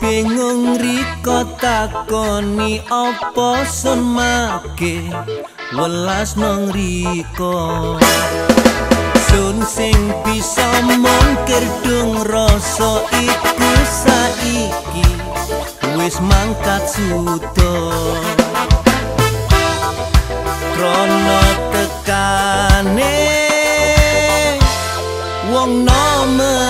bingung riko takoni opo sun make. Welas nong riko. Sun sing bisa mongkir dung rasa iku saiki. Wis mangkat suto krono tekane wong nomor